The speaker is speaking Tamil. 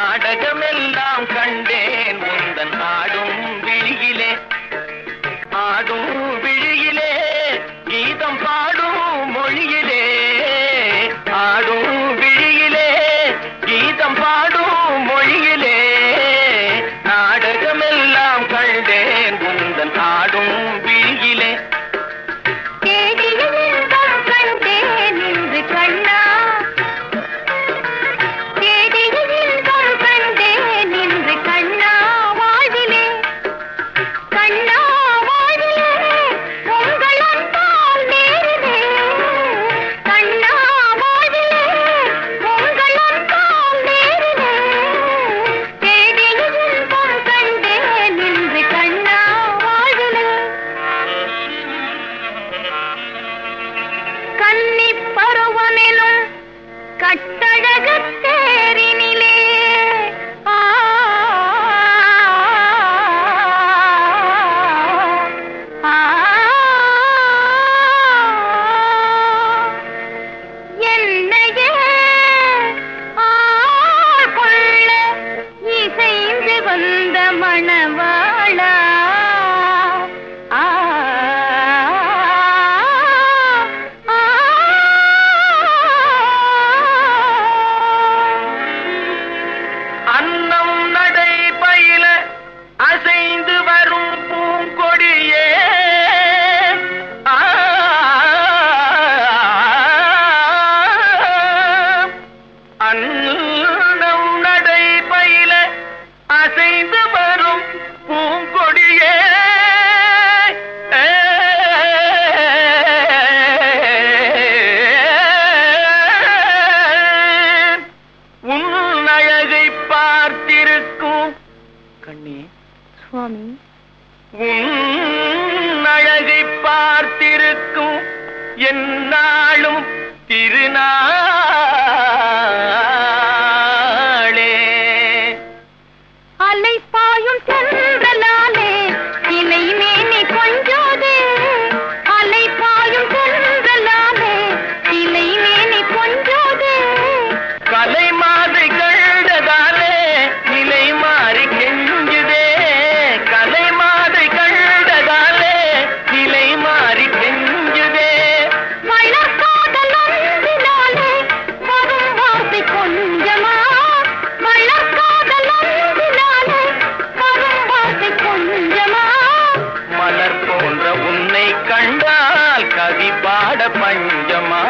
நாடகமெல்லாம் கன்னி பருவனிலும் கட்டழகத் பொன்னே சுவாமி. அழகை பார்த்திருக்கும் என்னாலும் திருநாள். பஞ்சமா